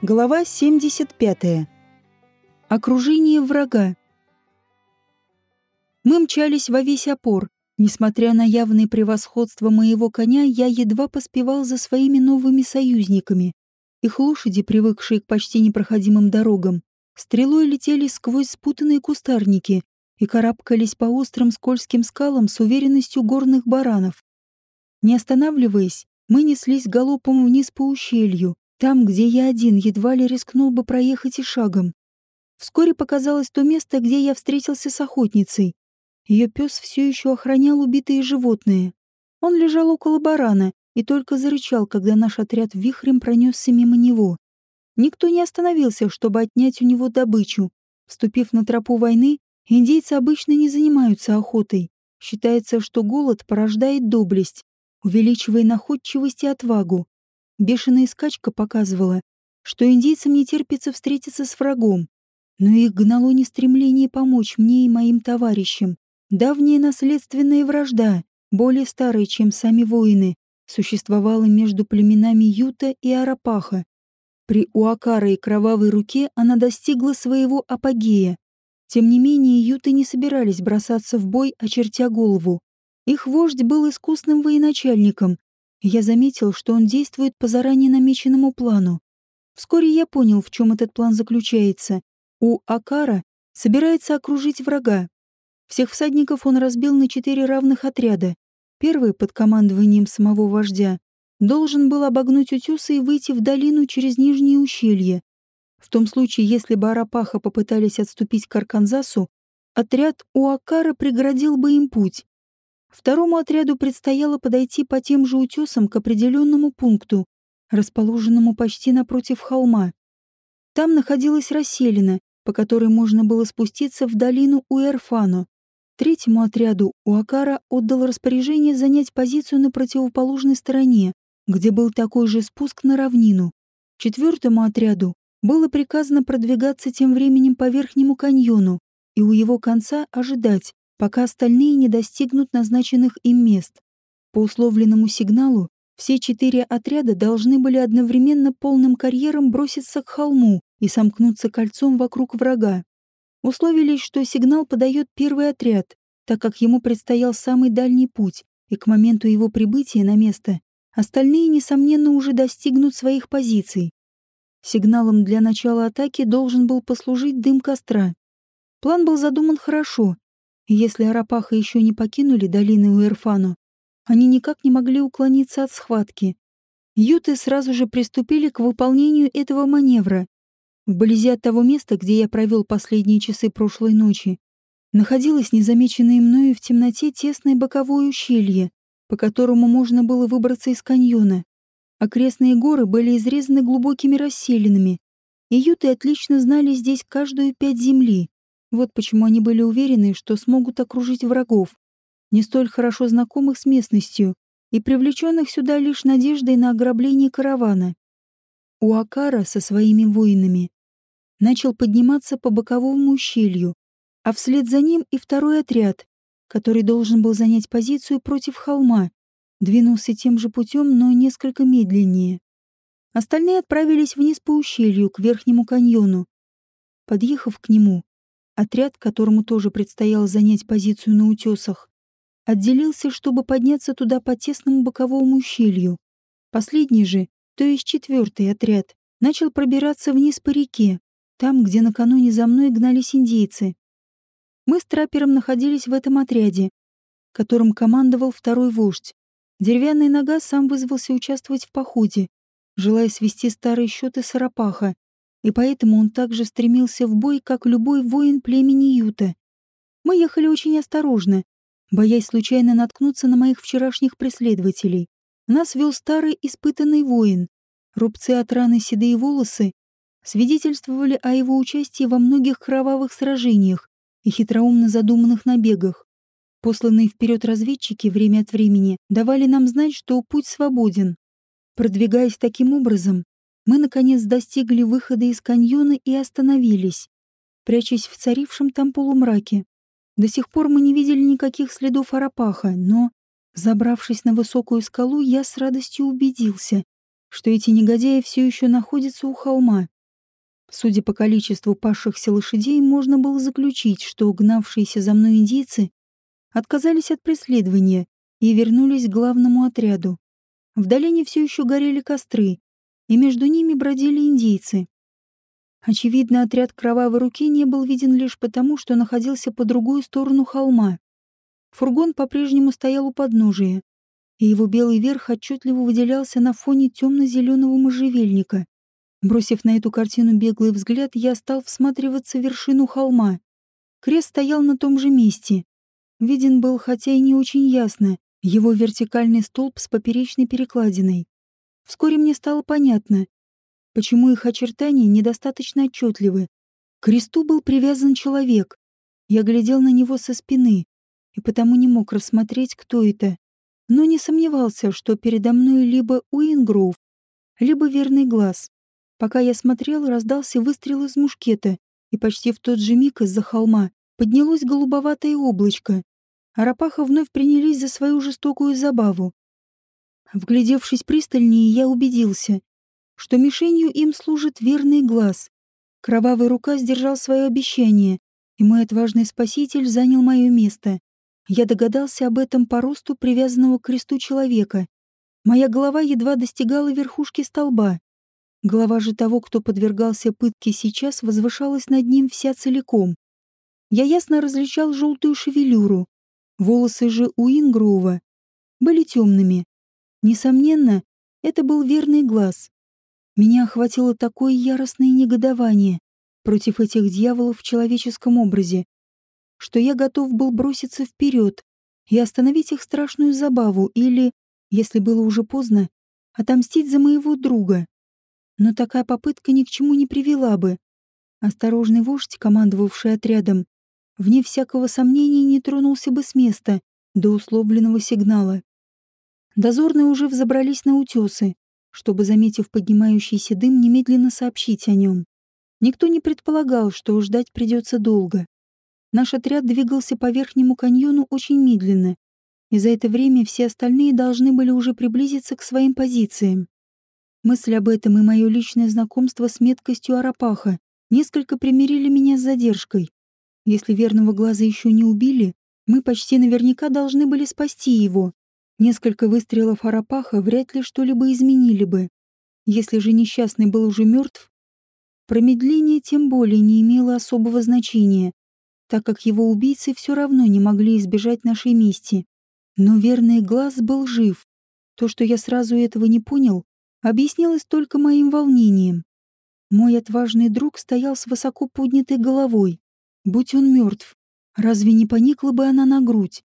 Глава 75. Окружение врага. Мы мчались во весь опор. Несмотря на явное превосходство моего коня, я едва поспевал за своими новыми союзниками. Их лошади, привыкшие к почти непроходимым дорогам, стрелой летели сквозь спутанные кустарники и карабкались по острым скользким скалам с уверенностью горных баранов. Не останавливаясь, мы неслись галопом вниз по ущелью, там, где я один едва ли рискнул бы проехать и шагом. Вскоре показалось то место, где я встретился с охотницей. Ее пес все еще охранял убитые животные. Он лежал около барана и только зарычал, когда наш отряд вихрем пронесся мимо него. Никто не остановился, чтобы отнять у него добычу. Вступив на тропу войны, индейцы обычно не занимаются охотой. Считается, что голод порождает доблесть, увеличивая находчивость и отвагу. Бешеная скачка показывала, что индейцам не терпится встретиться с врагом, но их гнало не стремление помочь мне и моим товарищам. Давняя наследственная вражда, более старая, чем сами воины, существовала между племенами Юта и Арапаха. При Уакара и Кровавой Руке она достигла своего апогея. Тем не менее, Юты не собирались бросаться в бой, очертя голову. Их вождь был искусным военачальником, я заметил, что он действует по заранее намеченному плану. Вскоре я понял, в чем этот план заключается. У Акара собирается окружить врага. Всех всадников он разбил на четыре равных отряда. Первый, под командованием самого вождя, должен был обогнуть утесы и выйти в долину через нижние ущелья. В том случае, если бы Арапаха попытались отступить к Арканзасу, отряд у Акара преградил бы им путь. Второму отряду предстояло подойти по тем же утесам к определенному пункту, расположенному почти напротив холма. Там находилась расселина, по которой можно было спуститься в долину Уэрфано. Третьему отряду Уакара отдал распоряжение занять позицию на противоположной стороне, где был такой же спуск на равнину. Четвертому отряду было приказано продвигаться тем временем по верхнему каньону и у его конца ожидать, пока остальные не достигнут назначенных им мест. По условленному сигналу все четыре отряда должны были одновременно полным карьером броситься к холму и сомкнуться кольцом вокруг врага. Условились, что сигнал подает первый отряд, так как ему предстоял самый дальний путь, и к моменту его прибытия на место остальные, несомненно, уже достигнут своих позиций. Сигналом для начала атаки должен был послужить дым костра. План был задуман хорошо, если Арапаха еще не покинули долины Уэрфану, они никак не могли уклониться от схватки. Юты сразу же приступили к выполнению этого маневра. Вблизи от того места, где я провел последние часы прошлой ночи, находилось незамеченное мною в темноте тесное боковое ущелье, по которому можно было выбраться из каньона. Окрестные горы были изрезаны глубокими расселинами, и юты отлично знали здесь каждую пять земли. Вот почему они были уверены, что смогут окружить врагов, не столь хорошо знакомых с местностью и привлеченных сюда лишь надеждой на ограбление каравана. Уакара со своими воинами начал подниматься по боковому ущелью, а вслед за ним и второй отряд, который должен был занять позицию против холма, двинулся тем же путем, но несколько медленнее. Остальные отправились вниз по ущелью, к верхнему каньону. Подъехав к нему, Отряд, которому тоже предстояло занять позицию на утесах, отделился, чтобы подняться туда по тесному боковому ущелью. Последний же, то есть четвертый отряд, начал пробираться вниз по реке, там, где накануне за мной гнались индейцы. Мы с траппером находились в этом отряде, которым командовал второй вождь. Деревянная нога сам вызвался участвовать в походе, желая свести старые счеты с Арапаха, и поэтому он также стремился в бой, как любой воин племени Юта. Мы ехали очень осторожно, боясь случайно наткнуться на моих вчерашних преследователей. Нас вел старый испытанный воин. Рубцы от раны седые волосы свидетельствовали о его участии во многих кровавых сражениях и хитроумно задуманных набегах. Посланные вперед разведчики время от времени давали нам знать, что путь свободен. Продвигаясь таким образом, мы, наконец, достигли выхода из каньона и остановились, прячась в царившем там полумраке. До сих пор мы не видели никаких следов Арапаха, но, забравшись на высокую скалу, я с радостью убедился, что эти негодяи все еще находятся у холма. Судя по количеству пасшихся лошадей, можно было заключить, что угнавшиеся за мной индейцы отказались от преследования и вернулись к главному отряду. В долине все еще горели костры, и между ними бродили индейцы. Очевидно, отряд кровавой руки не был виден лишь потому, что находился по другую сторону холма. Фургон по-прежнему стоял у подножия, и его белый верх отчетливо выделялся на фоне темно-зеленого можжевельника. Бросив на эту картину беглый взгляд, я стал всматриваться в вершину холма. Крест стоял на том же месте. Виден был, хотя и не очень ясно, его вертикальный столб с поперечной перекладиной. Вскоре мне стало понятно, почему их очертания недостаточно отчетливы. К кресту был привязан человек. Я глядел на него со спины, и потому не мог рассмотреть, кто это. Но не сомневался, что передо мной либо Уингроув, либо верный глаз. Пока я смотрел, раздался выстрел из мушкета, и почти в тот же миг из-за холма поднялось голубоватое облачко. Арапаха вновь принялись за свою жестокую забаву. Вглядевшись пристальнее, я убедился, что мишенью им служит верный глаз. Кровавая рука сдержал свое обещание, и мой отважный спаситель занял мое место. Я догадался об этом по росту привязанного к кресту человека. Моя голова едва достигала верхушки столба. Голова же того, кто подвергался пытке сейчас, возвышалась над ним вся целиком. Я ясно различал желтую шевелюру. Волосы же у Ингрова были темными. Несомненно, это был верный глаз. Меня охватило такое яростное негодование против этих дьяволов в человеческом образе, что я готов был броситься вперед и остановить их страшную забаву или, если было уже поздно, отомстить за моего друга. Но такая попытка ни к чему не привела бы. Осторожный вождь, командовавший отрядом, вне всякого сомнения не тронулся бы с места до условленного сигнала. Дозорные уже взобрались на утесы, чтобы, заметив поднимающийся дым, немедленно сообщить о нем. Никто не предполагал, что ждать придется долго. Наш отряд двигался по верхнему каньону очень медленно, и за это время все остальные должны были уже приблизиться к своим позициям. Мысль об этом и мое личное знакомство с меткостью Арапаха несколько примирили меня с задержкой. Если верного глаза еще не убили, мы почти наверняка должны были спасти его. Несколько выстрелов Арапаха вряд ли что-либо изменили бы. Если же несчастный был уже мертв, промедление тем более не имело особого значения, так как его убийцы все равно не могли избежать нашей мести. Но верный глаз был жив. То, что я сразу этого не понял, объяснялось только моим волнением. Мой отважный друг стоял с высоко поднятой головой. Будь он мертв, разве не поникла бы она на грудь?